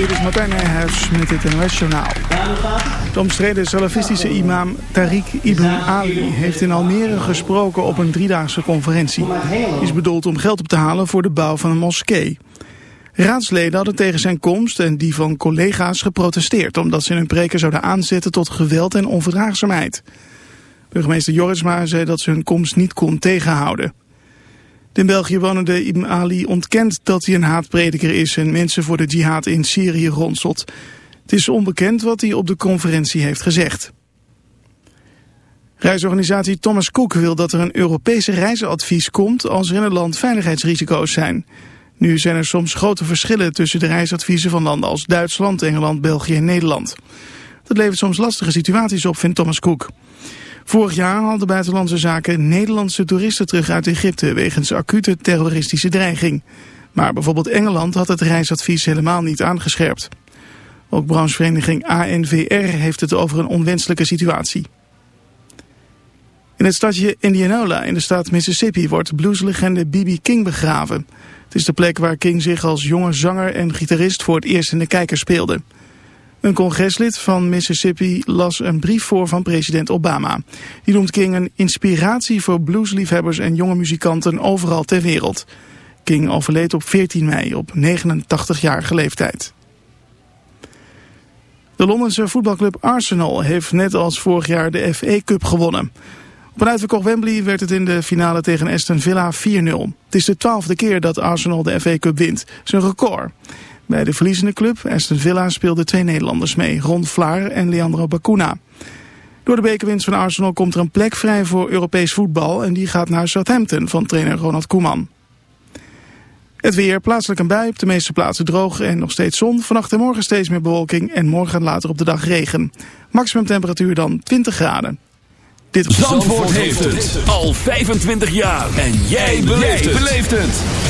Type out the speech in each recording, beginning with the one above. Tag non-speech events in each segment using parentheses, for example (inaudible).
Dit is Martijn Nijhuis met het NOS. De omstreden salafistische imam Tariq Ibn Ali heeft in Almere gesproken op een driedaagse conferentie. Is bedoeld om geld op te halen voor de bouw van een moskee. Raadsleden hadden tegen zijn komst en die van collega's geprotesteerd... omdat ze hun preken zouden aanzetten tot geweld en onverdraagzaamheid. Burgemeester Jorisma zei dat ze hun komst niet kon tegenhouden. De in België wonende Ibn Ali ontkent dat hij een haatprediker is en mensen voor de jihad in Syrië ronselt. Het is onbekend wat hij op de conferentie heeft gezegd. Reisorganisatie Thomas Cook wil dat er een Europese reisadvies komt als er in het land veiligheidsrisico's zijn. Nu zijn er soms grote verschillen tussen de reisadviezen van landen als Duitsland, Engeland, België en Nederland. Dat levert soms lastige situaties op, vindt Thomas Cook. Vorig jaar haalden buitenlandse zaken Nederlandse toeristen terug uit Egypte wegens acute terroristische dreiging. Maar bijvoorbeeld Engeland had het reisadvies helemaal niet aangescherpt. Ook branchevereniging ANVR heeft het over een onwenselijke situatie. In het stadje Indianola in de staat Mississippi wordt blueslegende B.B. King begraven. Het is de plek waar King zich als jonge zanger en gitarist voor het eerst in de kijker speelde. Een congreslid van Mississippi las een brief voor van president Obama. Die noemt King een inspiratie voor bluesliefhebbers en jonge muzikanten overal ter wereld. King overleed op 14 mei op 89-jarige leeftijd. De Londense voetbalclub Arsenal heeft net als vorig jaar de FA Cup gewonnen. Op een uitverkocht Wembley werd het in de finale tegen Aston Villa 4-0. Het is de twaalfde keer dat Arsenal de FA Cup wint. Een record. Bij de verliezende club, Aston Villa, speelden twee Nederlanders mee, Ron Vlaar en Leandro Bacuna. Door de bekerwinst van Arsenal komt er een plek vrij voor Europees voetbal en die gaat naar Southampton van trainer Ronald Koeman. Het weer, plaatselijk een bui, op de meeste plaatsen droog en nog steeds zon. Vannacht en morgen steeds meer bewolking en morgen later op de dag regen. Maximum temperatuur dan 20 graden. Dit was Zandvoort, heeft het al 25 jaar. En jij beleeft het.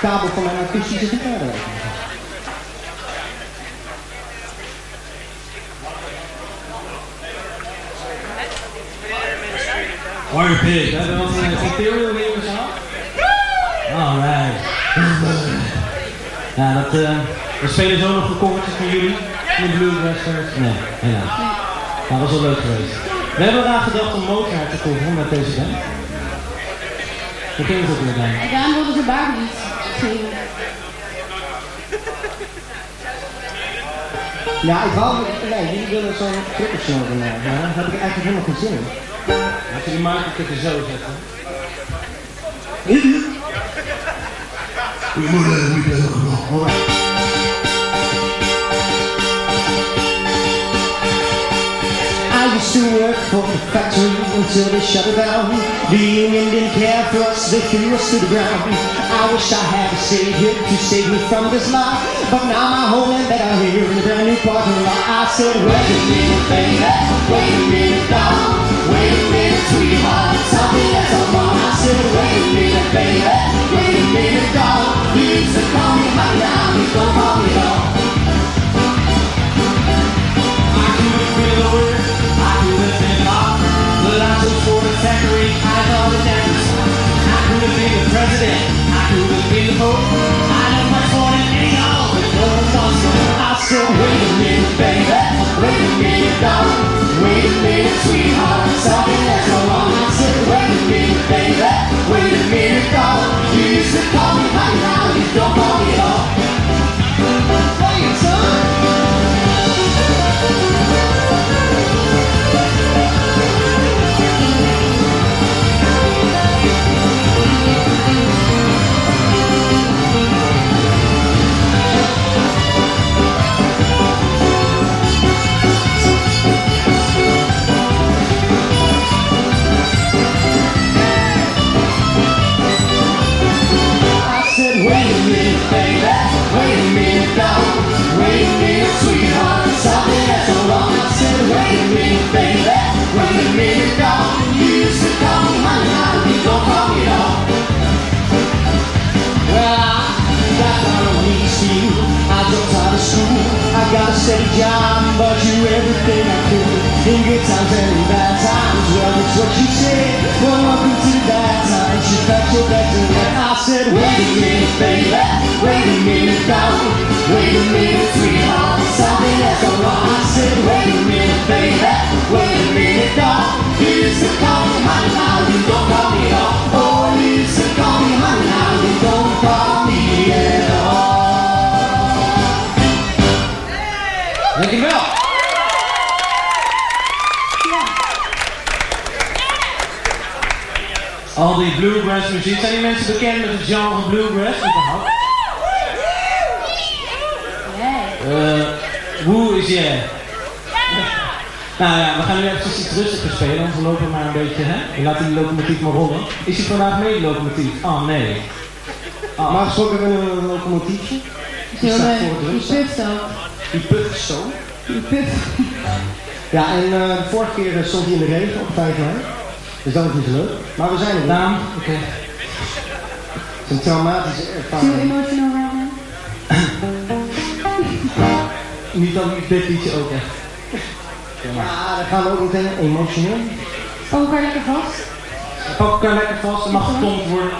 Kabel van mijn akoestische gitaar Warrior Pig, hè? Dat was een material weer in zaal. Alright. Ja, dat, uh, we spelen zo nog een koffertjes van jullie. In de Blueswesters. Nee. Ja, dat was wel leuk geweest. We hebben eraan gedacht om Mozart te coveren met deze band. Hoe ging het ook weer dan? En daarom wilden ze Barbie geven. Ja, ik wou... Nee, jullie willen zo'n clippershow doen. Maar daar heb ik eigenlijk helemaal geen zin in. Als je die marketing er zo zetten. Goedemorgen, goedemorgen. I used to work for the factory until they shut it down. The union didn't care for us, they threw us to the ground. I wish I had a savior to save me from this life. But now my home and bed are here in a brand new parking lot. I said, wait a minute, baby, wait a minute, dog. Wait a minute, sweetheart, me that's all wrong. I said, wait a minute, baby, wait a minute, dog. You used to call me by now, you don't call me dog. I couldn't feel the word. But I took for the factory, I know the dance. I could have been the president, I could have been the pope. I know much more than any of the golden monster. I said, wait a minute, baby, wait a minute, darling, wait a minute, sweetheart, something that's so wrong. I said, wait a minute, baby, wait a minute, darling, you used to call me by now, you don't call me at all. me, baby, weight me down, me, sweetheart. A. I said, me, baby, weight me down. You to call honey, you don't call me all. Well, I, don't need you. I dropped. I got a steady job, but you everything I could. In good times and in bad times, well, it's what you said. Well, minute, baby. Wait a minute, darling. Wait a minute, sweetheart. Something has gone wrong. I said, wait a minute, baby. Wait a minute, darling. Used to call honey, now you don't call me at Al die bluegrass muziek. Zijn die mensen bekend met het genre bluegrass? überhaupt? Eh, Woe is yeah. Nou ja, we gaan nu even iets rustiger spelen, want we lopen maar een beetje, hè? We laten die locomotief maar rollen. Is hij vandaag mee, de locomotief? Oh nee. Ah, Normaal gesproken hebben we een locomotiefje. Die staat voor het Die puft ook. Die puft zo. Die puft. Ja, en eh, de vorige keer eh, stond hij in de regen op 5 mei. Dus dat is niet zo leuk. Maar we zijn er naam? Oké. Het is een traumatische Too ervaring. emotional right now. Niet dan dit liedje ook echt. Ja, dan gaan we ook meteen emotioneel. Pak elkaar lekker vast. Pak elkaar lekker vast, er mag getomd worden.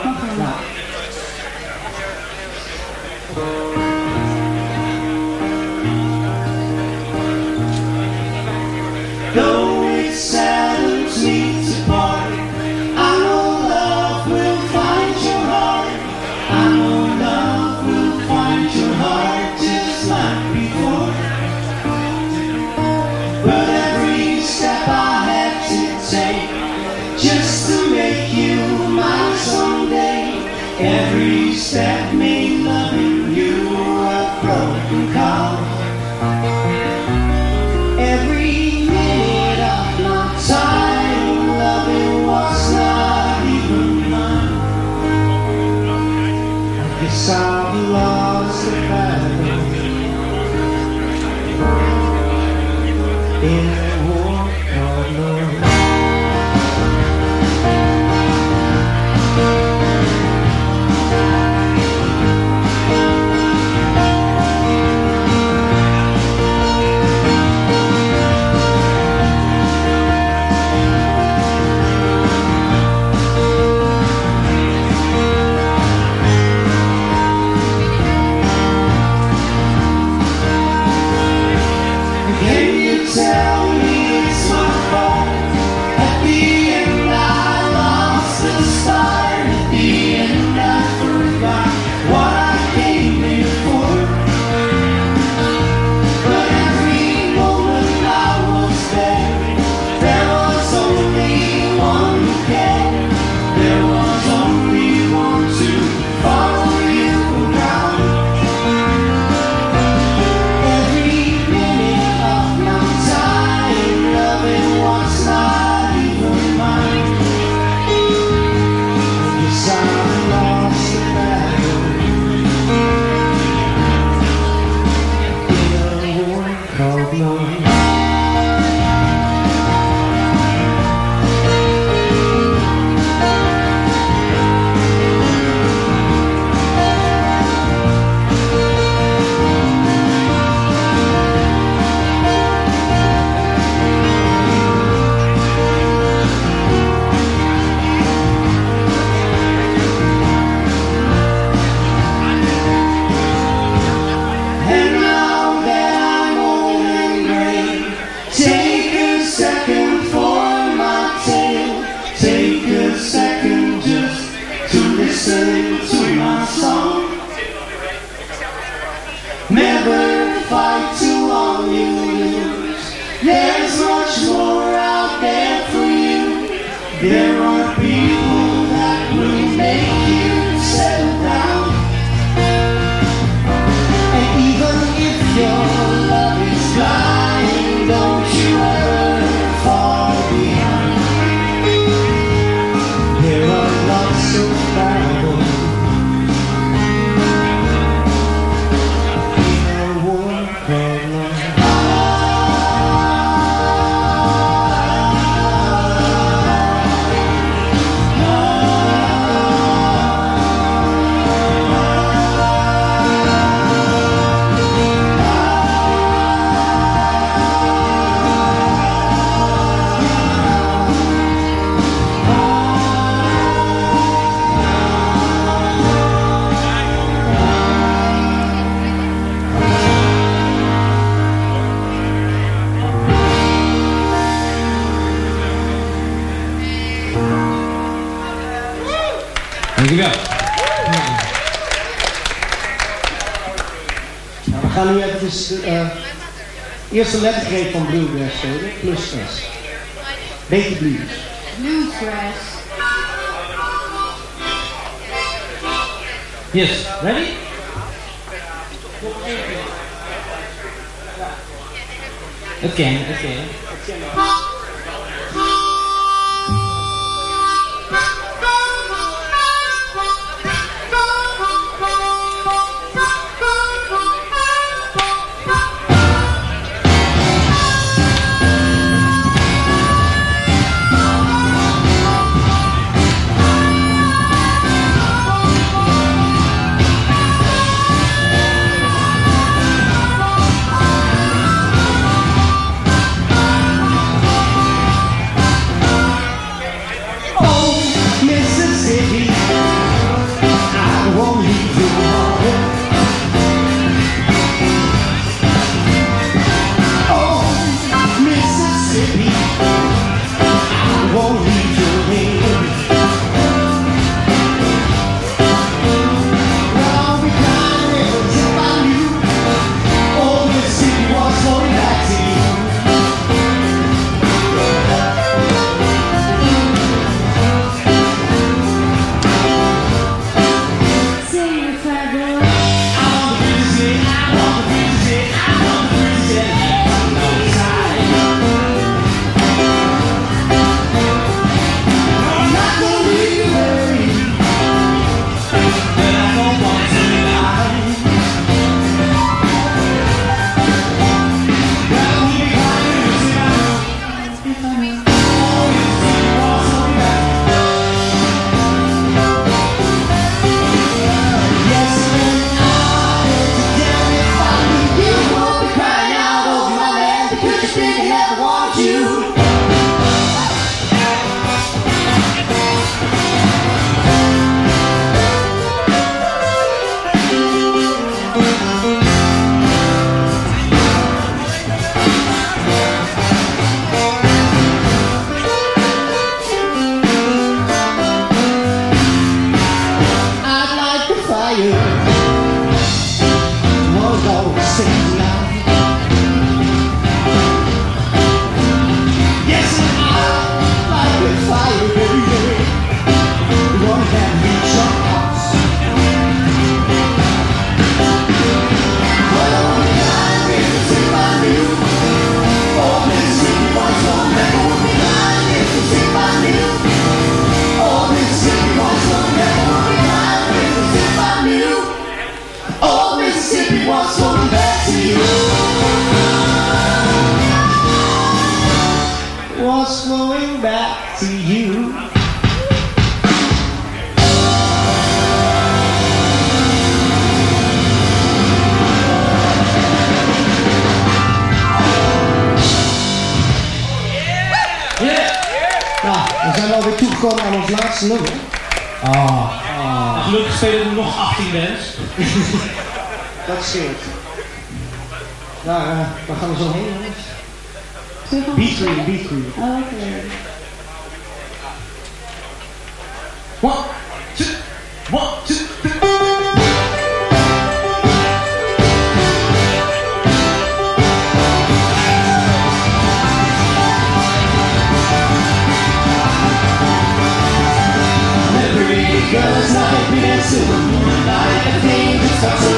Every step made Eerste lettergreep van bluegrass spelen, plus S. Beetje blues. Bluegrass. Yes, ready? Oké, okay, oké. Okay. Girls like me dancing, like a thing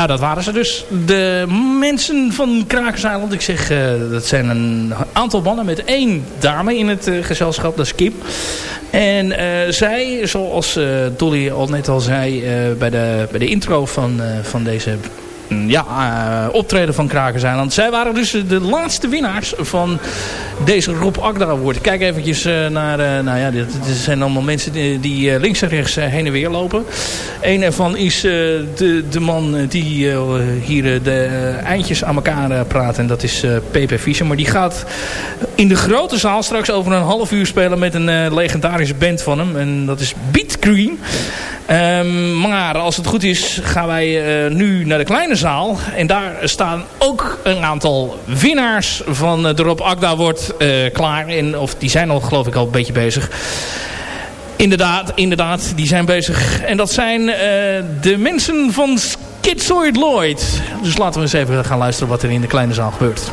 Nou, dat waren ze dus. De mensen van Krakerseiland. Ik zeg, uh, dat zijn een aantal mannen met één dame in het uh, gezelschap. Dat is Kim. En uh, zij, zoals Dolly al net al zei bij, de, bij de intro van, van deze ja, uh, optreden van Krakerseiland. Zij waren dus de laatste winnaars van deze Rob Akda Award. Kijk eventjes uh, naar... Uh, nou ja, dit, zijn allemaal mensen die, die links en rechts heen en weer lopen. Een ervan is de, de man die hier de eindjes aan elkaar praat. En dat is Pepe Fischer. Maar die gaat in de grote zaal straks over een half uur spelen met een legendarische band van hem. En dat is Beat Green. Um, maar als het goed is gaan wij nu naar de kleine zaal. En daar staan ook een aantal winnaars van de Rob Akda wordt uh, klaar. En, of die zijn al geloof ik al een beetje bezig. Inderdaad, inderdaad, die zijn bezig. En dat zijn uh, de mensen van Schizoid Lloyd. Dus laten we eens even gaan luisteren wat er in de kleine zaal gebeurt.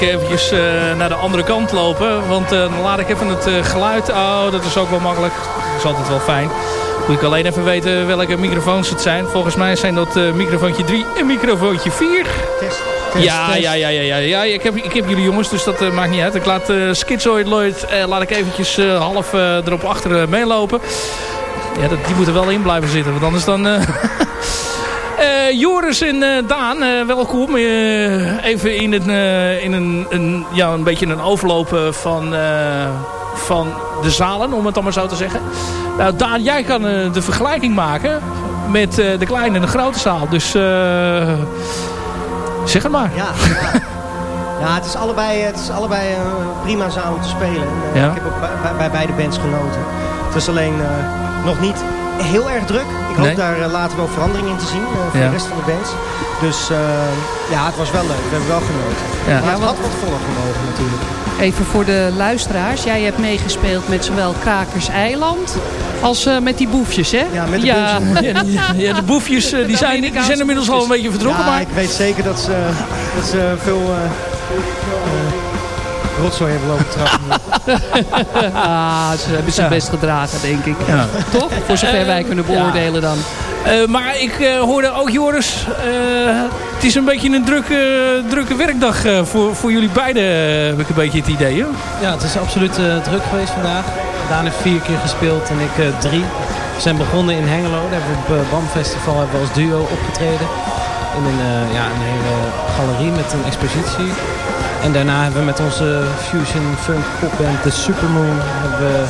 Ik eventjes uh, naar de andere kant lopen. Want uh, dan laat ik even het uh, geluid... Oh, dat is ook wel makkelijk. Dat is altijd wel fijn. Moet ik alleen even weten welke microfoons het zijn. Volgens mij zijn dat microfoontje 3 en microfoontje 4. Ja, ja, ja, ja, ja, ja. Ik, heb, ik heb jullie jongens, dus dat eh, maakt niet uit. Ik laat Schizoid Lloyd eh, laat ik eventjes half erop achter meelopen. Ja, dat, die moeten wel in blijven zitten, want anders dan... (laughs) Joris en Daan, welkom. even in, het, in een, een, ja, een beetje een overlopen van, van de zalen, om het dan maar zo te zeggen. Nou, Daan, jij kan de vergelijking maken met de kleine en de grote zaal. Dus zeg het maar. Ja, ja. (laughs) ja, het is allebei, het is allebei prima zaal om te spelen. Ja. Ik heb ook bij, bij, beide bands genoten. Het is alleen nog niet heel erg druk. Ik hoop nee. daar later wel verandering in te zien voor ja. de rest van de bands. Dus ja, het was wel leuk. We hebben wel genoten. Ja. Maar het had wat voller gemogen natuurlijk. Even voor de luisteraars. Jij hebt meegespeeld met zowel Krakers Eiland als uh, met die boefjes, hè? Ja, met de ja. (laughs) ja, de boefjes uh, die, zijn, die zijn inmiddels al een beetje vertrokken. Ja, maar... ik weet zeker dat ze, dat ze veel uh, rotzooi hebben lopen trappen. (laughs) ah, ze hebben zich best gedragen, denk ik. Ja. Toch? Voor zover wij kunnen beoordelen dan. Uh, maar ik uh, hoorde ook Joris, uh, het is een beetje een drukke, drukke werkdag voor, voor jullie beiden, heb ik een beetje het idee. Hè? Ja, het is absoluut druk geweest vandaag. Daan heeft vier keer gespeeld en ik drie. We zijn begonnen in Hengelo, daar hebben we op het BAM Festival hebben we als duo opgetreden. In een, ja, een hele galerie met een expositie. En daarna hebben we met onze fusion funk popband The Supermoon hebben we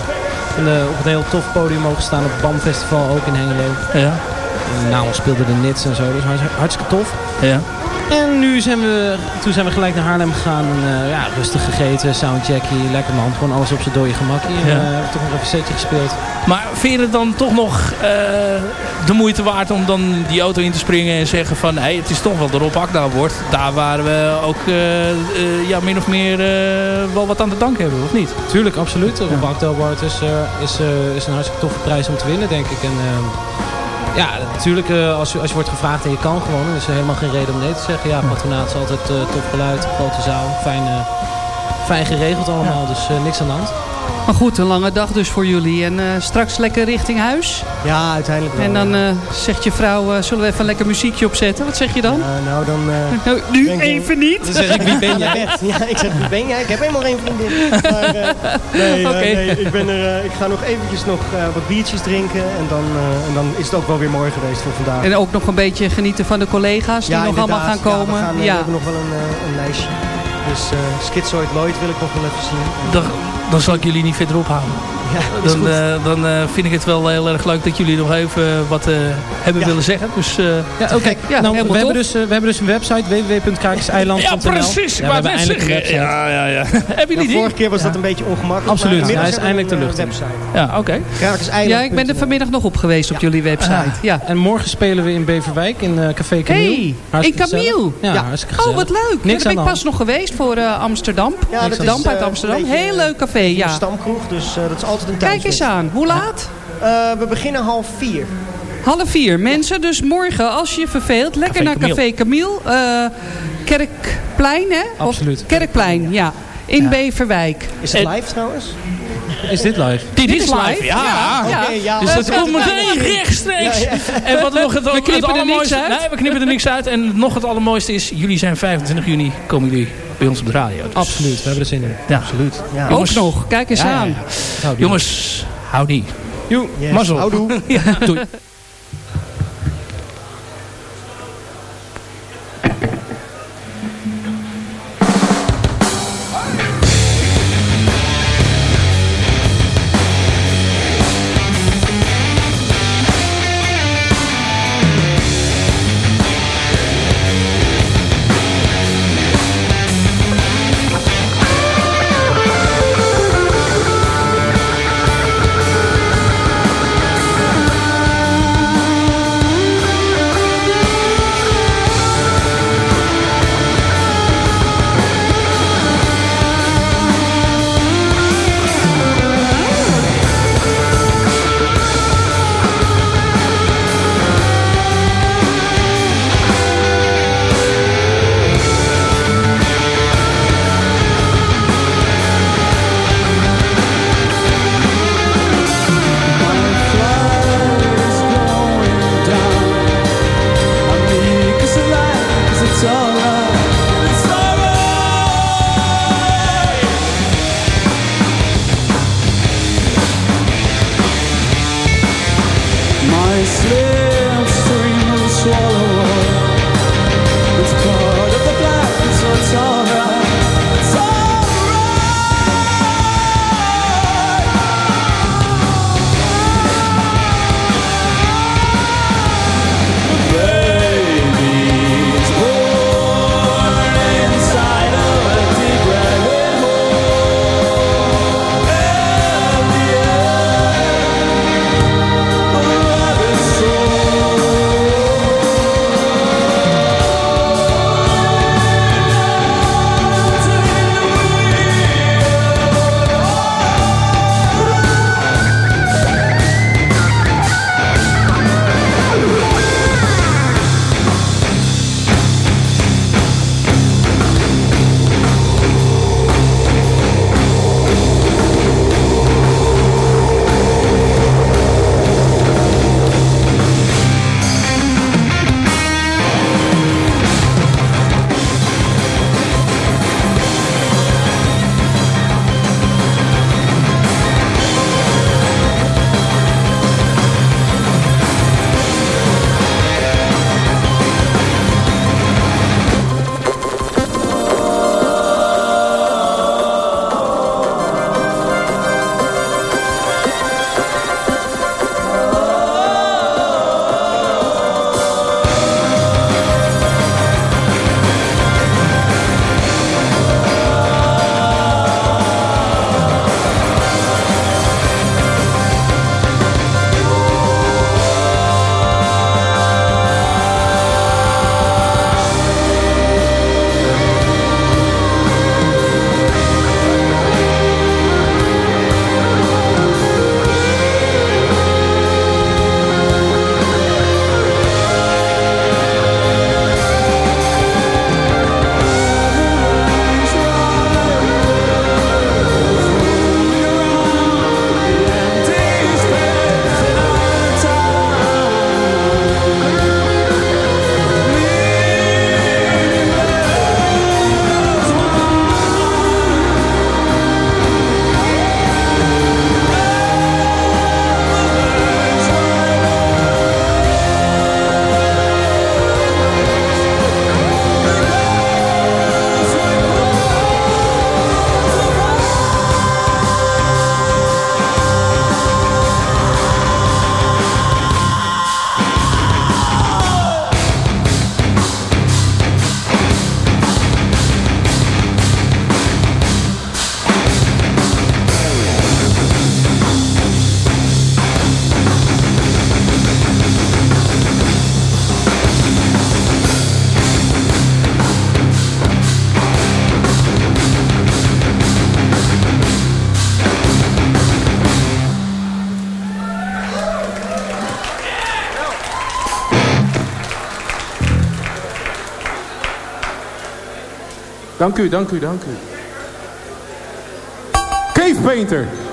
een, op een heel tof podium mogen staan op het BAM Festival, ook in Hengelo. Ja. En na ons speelden de Nits en zo, dus hartstikke tof. Ja. En nu zijn we, toen zijn we gelijk naar Haarlem gegaan. En, uh, ja, rustig gegeten, soundcheckie, lekker man. Gewoon alles op zijn dode gemak. Ja. uh, toch nog even een setje gespeeld. Maar vind je het dan toch nog uh, de moeite waard om dan die auto in te springen en zeggen van... Hey, het is toch wel de Rob Akda wordt. Daar waar we ook ja, min of meer wel wat aan te danken hebben, of niet? Tuurlijk, absoluut. De Rob Akda wordt is, is, is een hartstikke toffe prijs om te winnen, denk ik. En, ja, natuurlijk uh, als, je, als je wordt gevraagd en je kan gewoon, dan is er helemaal geen reden om nee te zeggen. Ja, patronaat is altijd uh, tof geluid, grote zaal, fijn, uh, fijn geregeld allemaal, dus niks aan de hand. Maar goed, een lange dag dus voor jullie. En uh, straks lekker richting huis? Ja, uiteindelijk wel. En dan uh, zegt je vrouw, uh, zullen we even een lekker muziekje opzetten? Wat zeg je dan? nou, dan... (laughs) nou, nu even niet. Dan zeg ik, wie ben jij? (laughs) ja, ik zeg, wie ben jij? Ik heb helemaal geen vriendin. Maar, (laughs) nee, okay. nee, ik, ben er, ik ga nog eventjes nog wat biertjes drinken. En dan, en dan is het ook wel weer mooi geweest voor vandaag. En ook nog een beetje genieten van de collega's die ja, nog allemaal gaan komen. Ja, we, gaan, we hebben nog wel een, een lijstje. Dus uh, Schizoid Lloyd wil ik nog wel even zien. Dan, dan zal ik jullie niet verder ophalen. Ja, dan uh, dan uh, vind ik het wel heel erg leuk dat jullie nog even wat hebben ja. willen zeggen. Dus, ja, oké. Okay. Ja, nou, we, hebben dus, we hebben dus een website www.krakerseiland.nl Ja, precies. Ja, we hebben eindelijk een website. Ja, ja, (laughs) ja. die? Vorige keer was dat een beetje ongemakkelijk. Absoluut. Hij is eindelijk de lucht website. Ja, oké. Okay. Ja, ik ben er vanmiddag nog op geweest op jullie website. Ah. Ja. En morgen spelen we in Beverwijk in Café Camille. Hey, in Camille. Ja, Oh, wat leuk. Daar ben ik pas nog geweest voor Amsterdam. Ja, dat Damp uit Amsterdam. Heel leuk café, ja. Een stamkroeg, dus dat is altijd een thuis. Kijk eens aan. Hoe laat? we beginnen half vier. Half vier. Mensen, dus morgen als je je verveelt, lekker naar Café Camille. Uh, Kerkplein, hè? Absoluut. Of Kerkplein, ja. In ja. Beverwijk. Is het live trouwens? Is dit live? Dit, is live, ja. ja. ja. Okay, ja. Dus dat komt meteen rechtstreeks. En wat (laughs) nog het, we knippen het er niks uit. Nee, we knippen er niks uit. En nog het allermooiste is, jullie zijn 25 juni, komen jullie bij ons op de radio. Dus. Absoluut, we hebben er zin in. Ja. Absoluut. Ja. Jongens, Ook nog, kijk eens aan. Jongens, howdy. Joe, yes. Mazzel. Houdoe. (laughs) ja, doei. (laughs) Dank u, dank u, dank u. Cave Painter.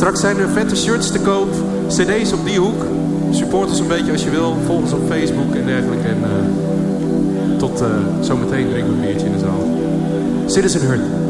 Straks zijn er vette shirts te koop. CD's op die hoek. Support ons een beetje als je wil. Volg ons op Facebook en dergelijke. En uh, tot uh, zometeen drinken we een biertje in de zaal. Citizen Hurt.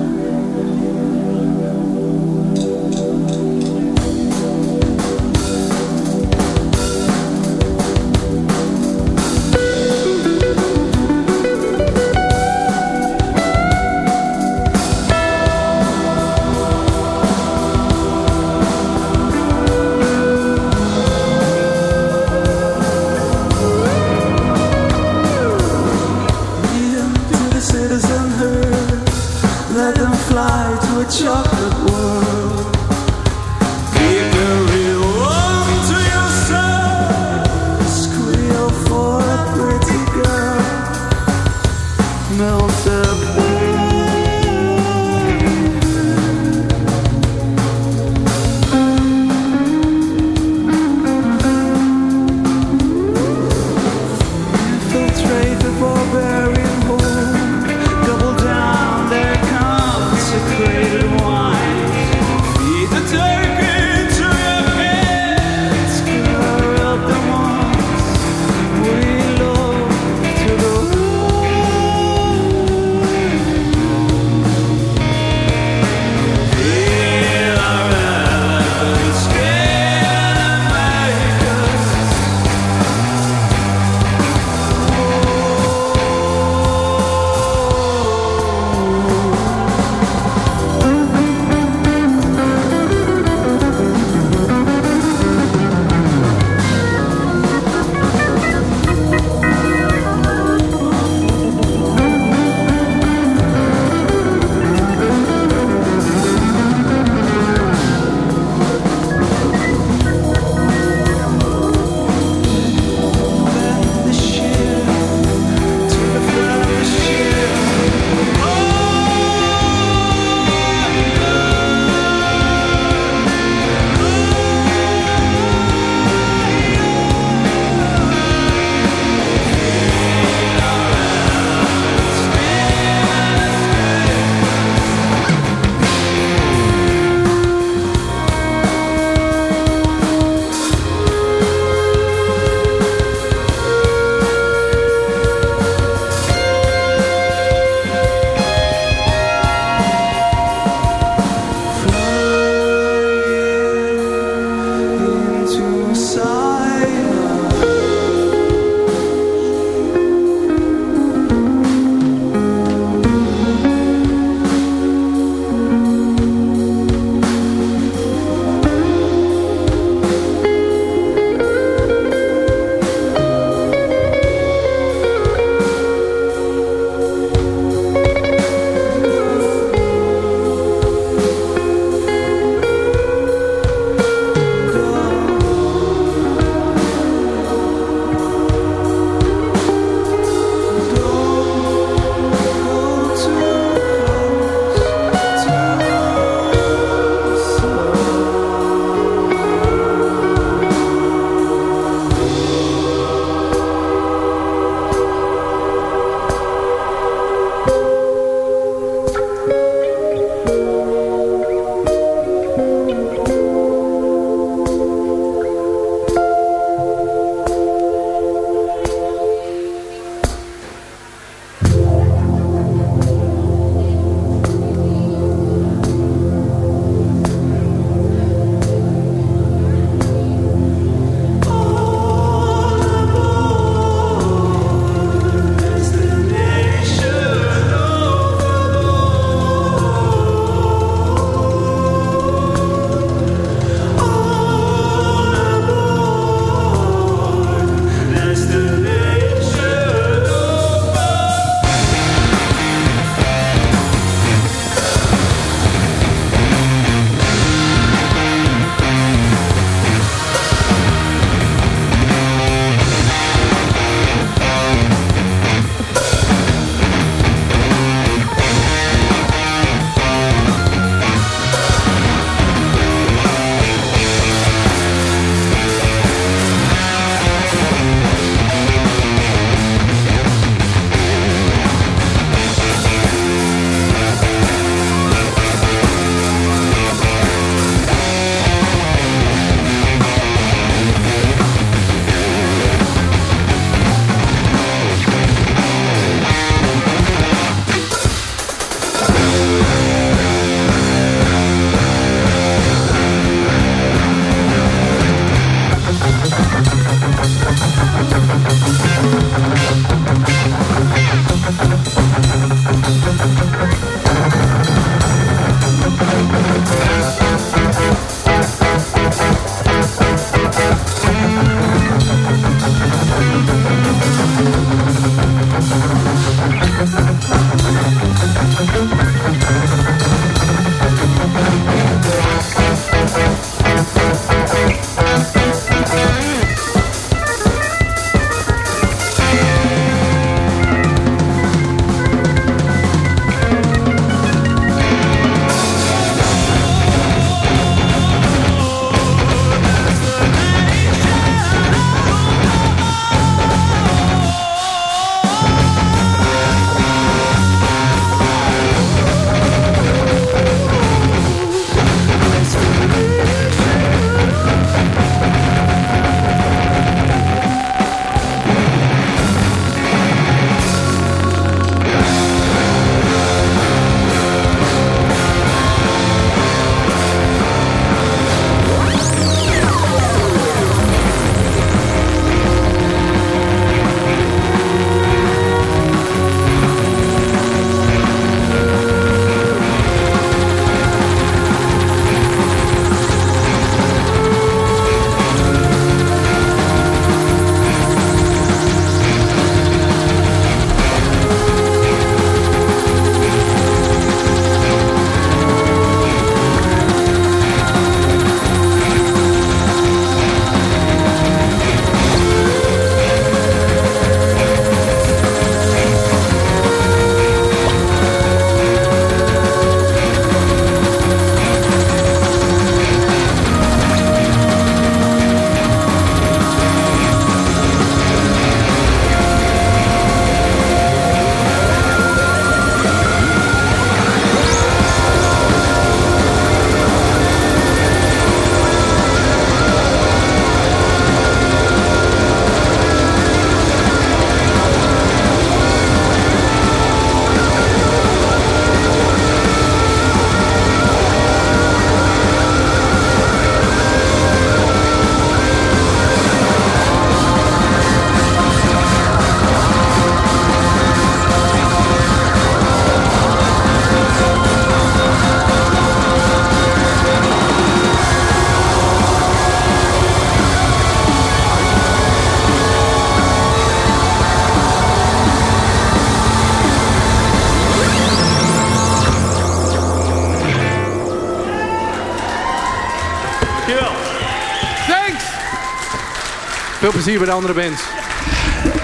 Veel plezier bij de andere bands.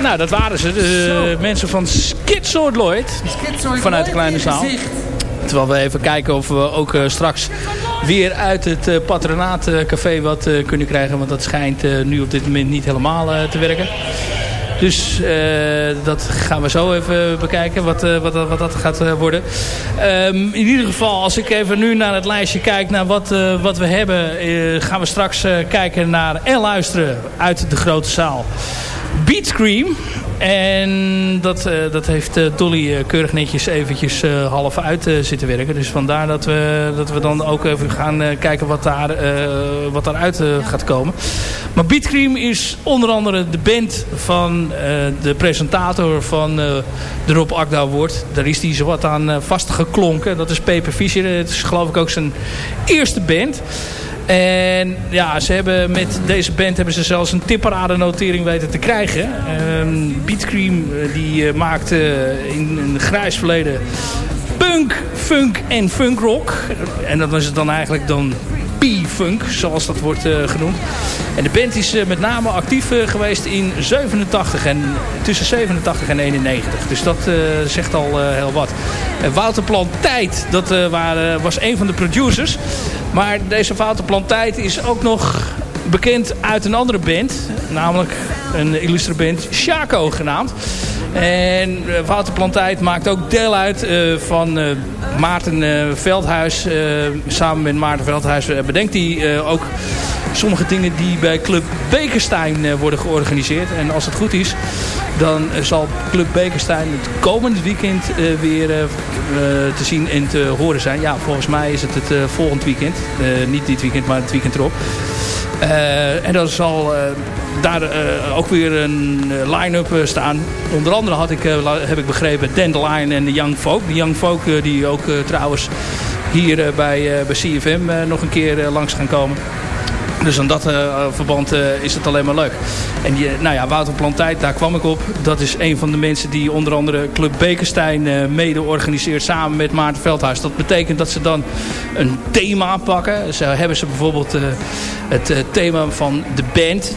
Nou, dat waren ze. De mensen van Schizoid Lloyd. Vanuit de kleine zaal. Terwijl we even kijken of we ook uh, straks weer uit het uh, patronaatcafé wat uh, kunnen krijgen. Want dat schijnt nu op dit moment niet helemaal te werken. Dus dat gaan we zo even bekijken wat, wat, wat dat gaat worden. Um, in ieder geval, als ik even nu naar het lijstje kijk naar wat, wat we hebben... gaan we straks kijken naar en luisteren uit de grote zaal. Beat Scream. En dat, uh, dat heeft uh, Dolly uh, keurig netjes eventjes half uit zitten werken. Dus vandaar dat we, dat we dan ook even gaan kijken wat, daar, wat daaruit gaat komen. Maar Beat Cream is onder andere de band van de presentator van de Rob Akda Award. Daar is hij zo wat aan vastgeklonken. Dat is Peper Fischer. Het is geloof ik ook zijn eerste band. En ja, ze hebben met deze band hebben ze zelfs een tipparade notering weten te krijgen. Um, Beatcream eh, die uh, maakte in een grijs verleden punk, funk en funkrock. En dat was het dan eigenlijk dan P-funk, zoals dat wordt uh, genoemd. En de band is uh, met name actief uh, geweest in 87 en tussen 87 en 91. Dus dat zegt al heel wat. Wouter Plantijd, dat was een van de producers. Maar deze Wouter Plantijd is ook nog bekend uit een andere band. Namelijk een illustre band, Shaco genaamd. En Wouter Plantijd maakt ook deel uit van Maarten Veldhuis. samen met Maarten Veldhuis bedenkt hij ook sommige dingen die bij Club Bekenstein worden georganiseerd. En als het goed is, dan zal Club Bekenstein het komende weekend weer te zien en te horen zijn. Ja, volgens mij is het het volgend weekend. niet dit weekend, maar het weekend erop. En dan zal daar uh, ook weer een line-up staan. Onder andere had ik, heb ik begrepen Dandelion en de Young Folk. De Young Folk die ook trouwens hier bij, bij CFM nog een keer langs gaan komen. Dus aan dat uh, verband uh, is het alleen maar leuk. En die, nou ja, Wouter Plantijd, daar kwam ik op. Dat is een van de mensen die onder andere Club Bekenstein uh, mede organiseert samen met Maarten Veldhuis. Dat betekent dat ze dan een thema pakken. Zo hebben ze bijvoorbeeld het thema van de band,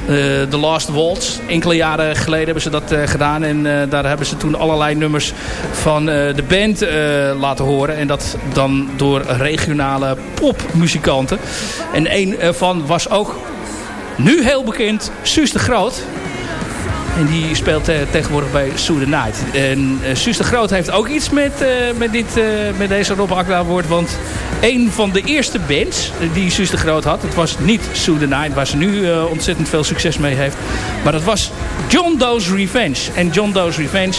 The Last Waltz. Enkele jaren geleden hebben ze dat gedaan. En daar hebben ze toen allerlei nummers van de band laten horen. En dat dan door regionale popmuzikanten. En een van was ook nu heel bekend Suus de Groot. En die speelt uh, tegenwoordig bij Sue the Night. En uh, de Groot heeft ook iets met, uh, met, dit, met deze Rob Akda woord. Want een van de eerste bands die Suus de Groot had. Het was niet Sue the Night waar ze nu ontzettend veel succes mee heeft. Maar dat was John Doe's Revenge. En John Doe's Revenge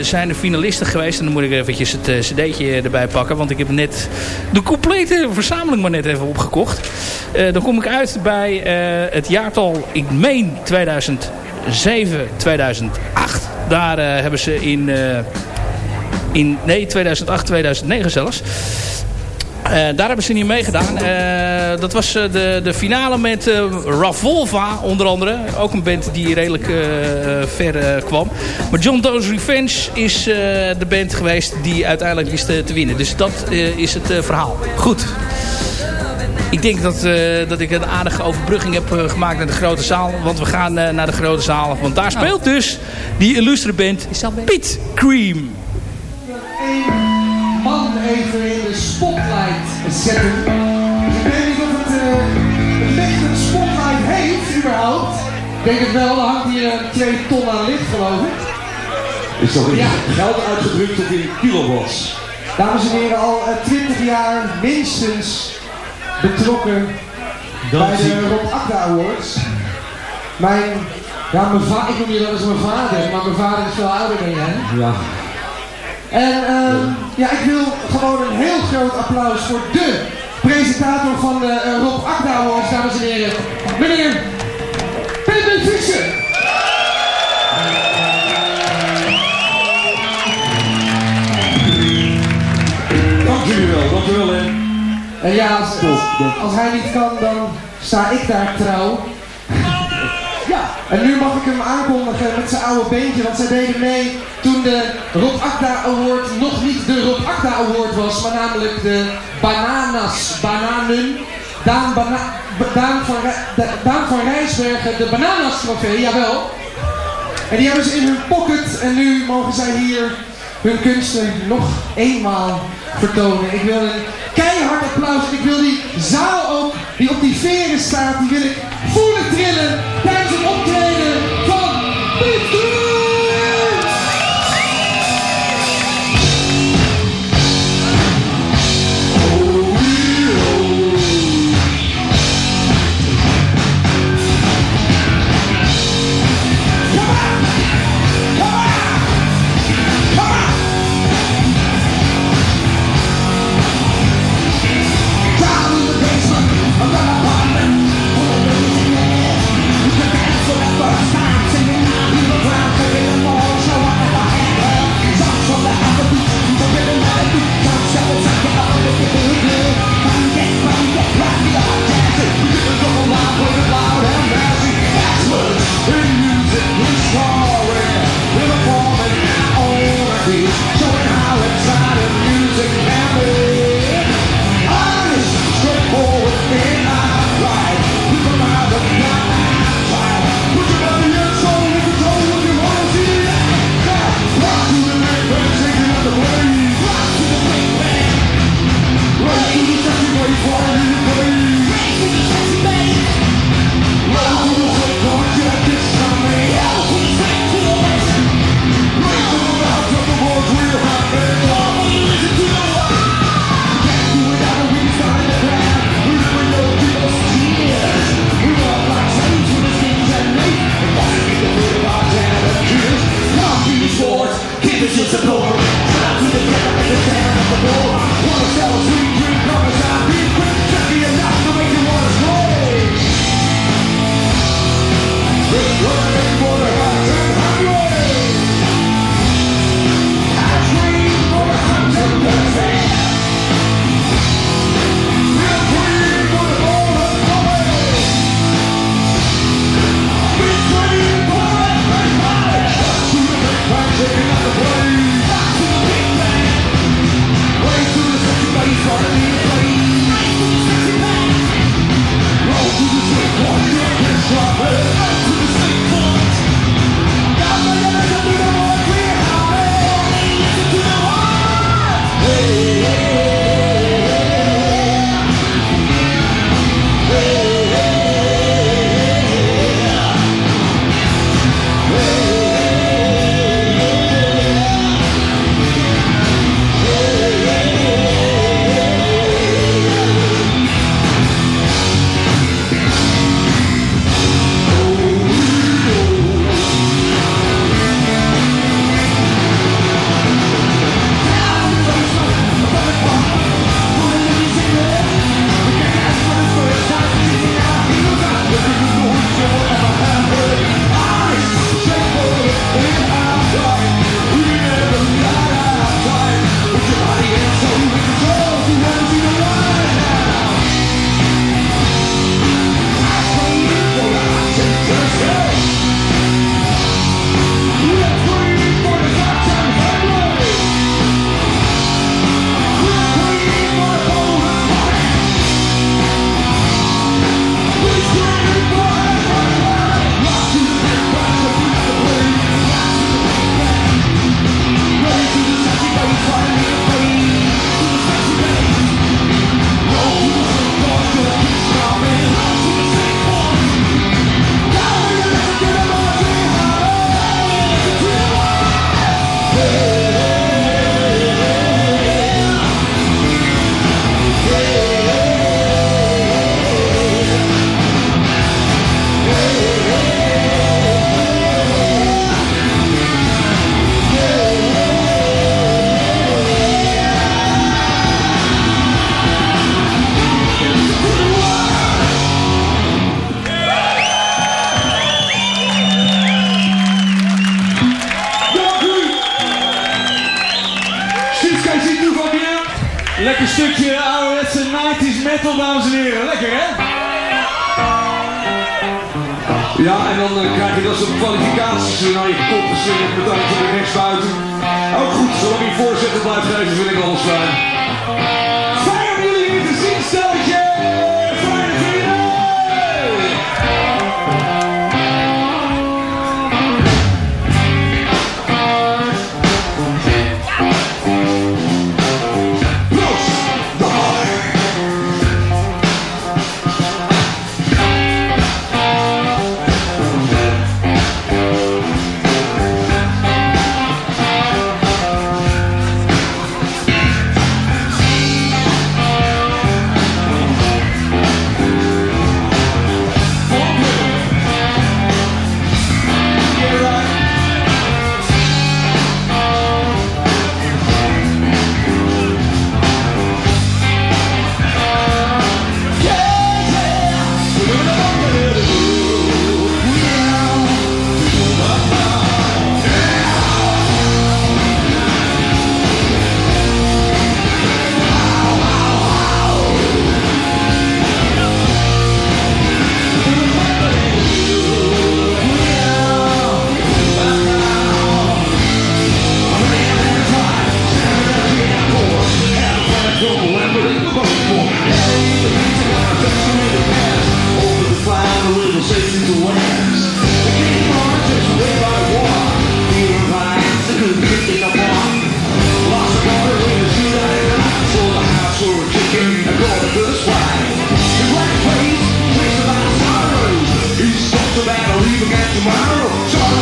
zijn de finalisten geweest. En dan moet ik eventjes het cd'tje erbij pakken. Want ik heb net de complete verzameling maar net even opgekocht. dan kom ik uit bij het jaartal, ik meen 2000. 7 2008. Daar uh, hebben ze in, uh, in nee 2008 2009 zelfs. Uh, daar hebben ze niet meegedaan. Uh, dat was de, de finale met Ravolva onder andere. Ook een band die redelijk ver kwam. Maar John Doe's Revenge is de band geweest die uiteindelijk wist te winnen. Dus dat is het verhaal. Goed. Ik denk dat, uh, dat ik een aardige overbrugging heb uh, gemaakt naar de grote zaal. Want we gaan uh, naar de grote zaal. Want daar speelt oh. dus die illustre band Pit Cream. Eén man even in de spotlight zetten. Ik weet niet of het, licht een spotlight heeft überhaupt. Ik denk het wel, er hangt hier twee ton aan licht geloof ik. Is toch ja. geld uitgedrukt tot in kilowatts? Dames en heren, al 20 jaar minstens betrokken bij de Rob Akda Awards. Mijn, ja, mijn vader, ik noem je wel eens mijn vader, maar mijn vader is veel ouder dan jij. Ja. En uh, ja, ik wil gewoon een heel groot applaus voor de presentator van de uh, Rob Akda Awards, dames en heren. Meneer Peter Visser. En ja, als, als, hij niet kan, dan sta ik daar trouw. ja, en nu mag ik hem aankondigen met zijn oude beentje, want zij deden mee toen de Rob Akda Award nog niet de Rob Akda Award was, maar namelijk de Bananas Bananen Daan, Daan, van, Daan van Rijsbergen de Bananas trofee, jawel. En die hebben ze in hun pocket en nu mogen zij hier hun kunsten nog eenmaal vertonen. Ik wil een keihard applaus ik wil die zaal ook, die op die veren staat, die wil ik voelen trillen tijdens het optreden Lekker stukje ouderwetse 90s metal, dames en heren. Lekker, hè? Ja, en dan uh, krijg je dat soort kwalificaties naar je kop geslingerd met uit de rechtsbuiten. Ook goed, zolang je voorzitter blijft geven, vind ik alles fijn. about to leave tomorrow.